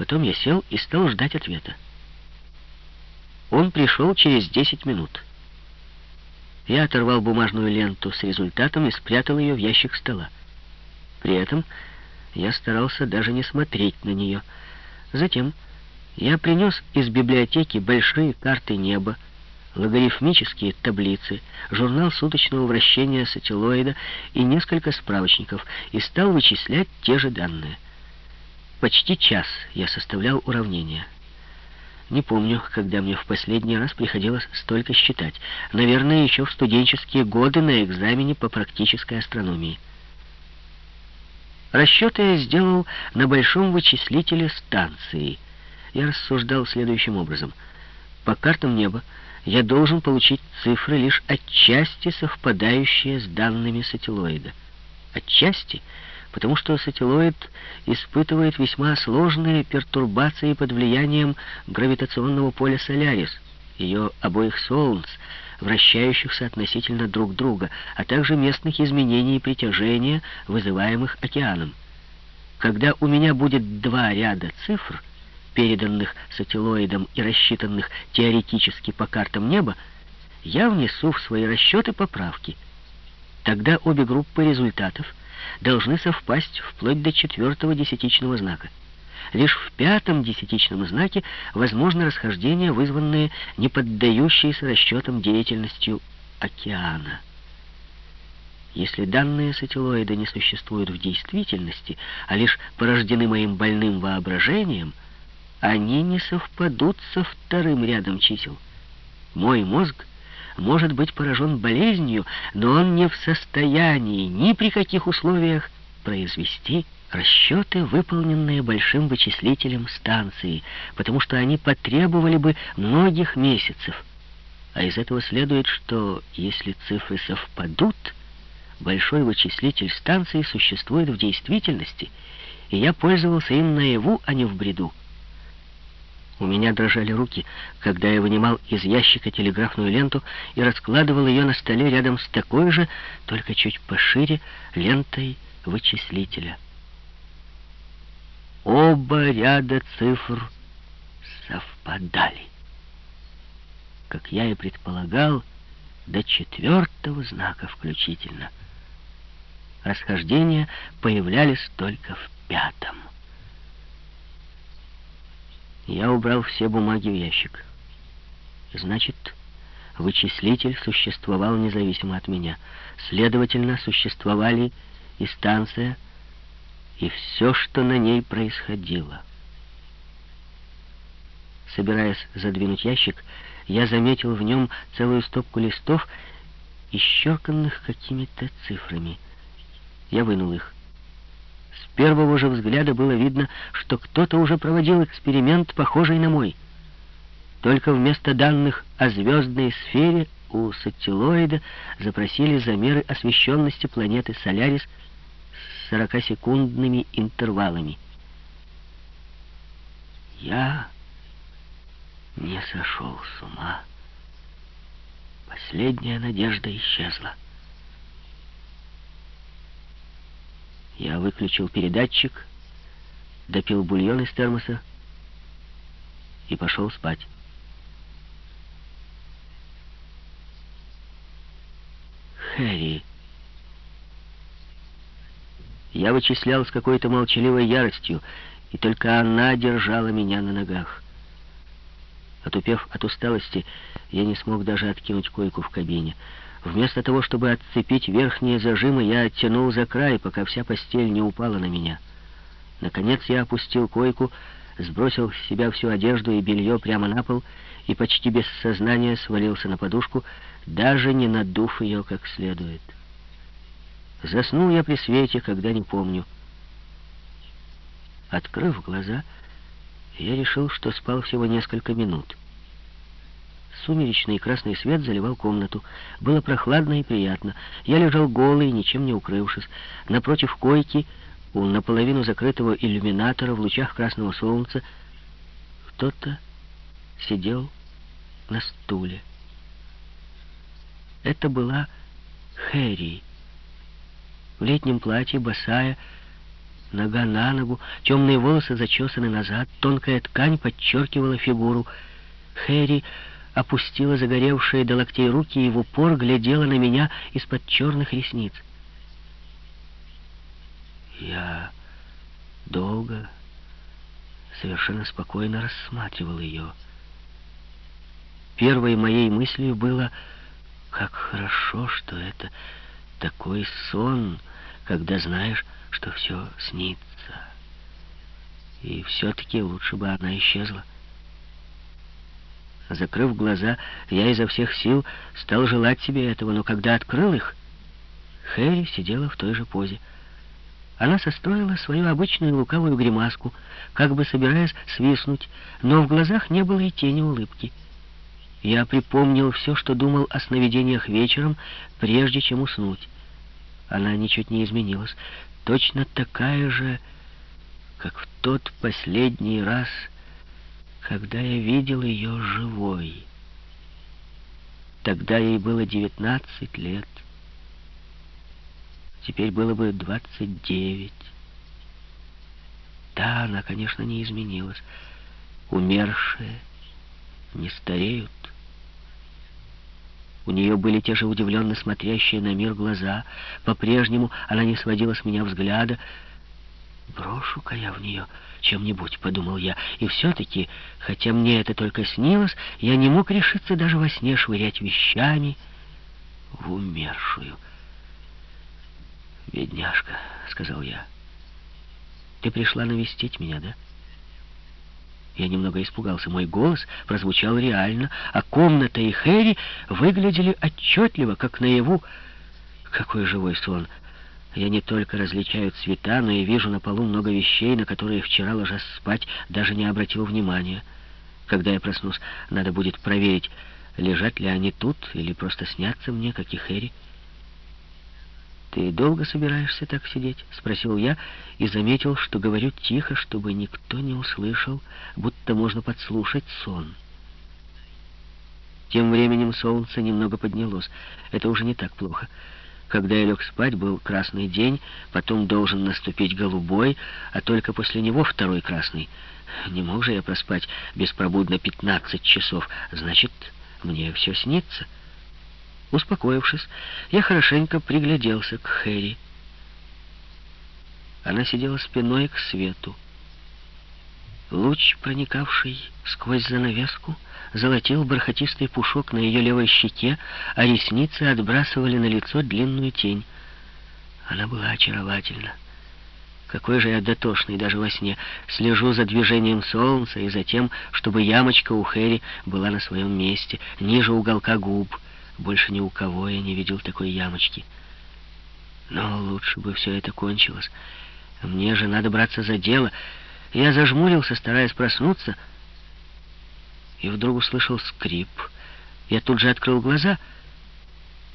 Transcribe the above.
Потом я сел и стал ждать ответа. Он пришел через десять минут. Я оторвал бумажную ленту с результатом и спрятал ее в ящик стола. При этом я старался даже не смотреть на нее. Затем я принес из библиотеки большие карты неба, логарифмические таблицы, журнал суточного вращения сателлоида и несколько справочников и стал вычислять те же данные. Почти час я составлял уравнения. Не помню, когда мне в последний раз приходилось столько считать. Наверное, еще в студенческие годы на экзамене по практической астрономии. Расчеты я сделал на большом вычислителе станции. Я рассуждал следующим образом. По картам неба я должен получить цифры, лишь отчасти совпадающие с данными сателлоида. Отчасти, потому что сателлоид испытывает весьма сложные пертурбации под влиянием гравитационного поля Солярис, ее обоих солнц, вращающихся относительно друг друга, а также местных изменений притяжения, вызываемых океаном. Когда у меня будет два ряда цифр — переданных сателлоидом и рассчитанных теоретически по картам неба, я внесу в свои расчеты поправки. Тогда обе группы результатов должны совпасть вплоть до четвертого десятичного знака. Лишь в пятом десятичном знаке возможно расхождение, вызванное неподдающейся расчетам деятельностью океана. Если данные сателлоида не существуют в действительности, а лишь порождены моим больным воображением — они не совпадут со вторым рядом чисел. Мой мозг может быть поражен болезнью, но он не в состоянии ни при каких условиях произвести расчеты, выполненные большим вычислителем станции, потому что они потребовали бы многих месяцев. А из этого следует, что если цифры совпадут, большой вычислитель станции существует в действительности, и я пользовался им наяву, а не в бреду. У меня дрожали руки, когда я вынимал из ящика телеграфную ленту и раскладывал ее на столе рядом с такой же, только чуть пошире, лентой вычислителя. Оба ряда цифр совпадали. Как я и предполагал, до четвертого знака включительно. Расхождения появлялись только в пятом. Я убрал все бумаги в ящик. Значит, вычислитель существовал независимо от меня. Следовательно, существовали и станция, и все, что на ней происходило. Собираясь задвинуть ящик, я заметил в нем целую стопку листов, исчерканных какими-то цифрами. Я вынул их первого же взгляда было видно, что кто-то уже проводил эксперимент, похожий на мой. Только вместо данных о звездной сфере у сателлоида запросили замеры освещенности планеты Солярис с 40-секундными интервалами. Я не сошел с ума. Последняя надежда исчезла. Я выключил передатчик, допил бульон из термоса и пошел спать. Хэри. Я вычислял с какой-то молчаливой яростью, и только она держала меня на ногах. Отупев от усталости, я не смог даже откинуть койку в кабине. Вместо того, чтобы отцепить верхние зажимы, я оттянул за край, пока вся постель не упала на меня. Наконец я опустил койку, сбросил с себя всю одежду и белье прямо на пол и почти без сознания свалился на подушку, даже не надув ее как следует. Заснул я при свете, когда не помню. Открыв глаза, я решил, что спал всего несколько минут. Сумеречный красный свет заливал комнату. Было прохладно и приятно. Я лежал голый, ничем не укрывшись. Напротив койки, у наполовину закрытого иллюминатора в лучах красного солнца, кто-то сидел на стуле. Это была Хэри. В летнем платье, босая, нога на ногу, темные волосы зачесаны назад, тонкая ткань подчеркивала фигуру. Хэри опустила загоревшие до локтей руки и в упор глядела на меня из-под черных ресниц. Я долго, совершенно спокойно рассматривал ее. Первой моей мыслью было, как хорошо, что это такой сон, когда знаешь, что все снится. И все-таки лучше бы она исчезла. Закрыв глаза, я изо всех сил стал желать себе этого, но когда открыл их, Хэри сидела в той же позе. Она состроила свою обычную лукавую гримаску, как бы собираясь свистнуть, но в глазах не было и тени улыбки. Я припомнил все, что думал о сновидениях вечером, прежде чем уснуть. Она ничуть не изменилась, точно такая же, как в тот последний раз, когда я видел ее живой. Тогда ей было девятнадцать лет. Теперь было бы двадцать девять. Да, она, конечно, не изменилась. Умершие не стареют. У нее были те же удивленно смотрящие на мир глаза. По-прежнему она не сводила с меня взгляда. «Брошу-ка я в нее чем-нибудь», — подумал я. И все-таки, хотя мне это только снилось, я не мог решиться даже во сне швырять вещами в умершую. «Бедняжка», — сказал я, — «ты пришла навестить меня, да?» Я немного испугался. Мой голос прозвучал реально, а комната и Хэри выглядели отчетливо, как наяву. Какой живой сон! Я не только различаю цвета, но и вижу на полу много вещей, на которые вчера, ложась спать, даже не обратил внимания. Когда я проснусь, надо будет проверить, лежат ли они тут или просто снятся мне, как и Хэри. «Ты долго собираешься так сидеть?» — спросил я и заметил, что говорю тихо, чтобы никто не услышал, будто можно подслушать сон. Тем временем солнце немного поднялось. Это уже не так плохо. Когда я лег спать, был красный день, потом должен наступить голубой, а только после него второй красный. Не мог же я проспать беспробудно 15 часов. Значит, мне все снится. Успокоившись, я хорошенько пригляделся к Хэри. Она сидела спиной к свету. Луч, проникавший сквозь занавеску, золотил бархатистый пушок на ее левой щеке, а ресницы отбрасывали на лицо длинную тень. Она была очаровательна. Какой же я дотошный даже во сне. Слежу за движением солнца и за тем, чтобы ямочка у Хэри была на своем месте, ниже уголка губ — больше ни у кого я не видел такой ямочки. Но лучше бы все это кончилось. Мне же надо браться за дело. Я зажмурился, стараясь проснуться, и вдруг услышал скрип. Я тут же открыл глаза —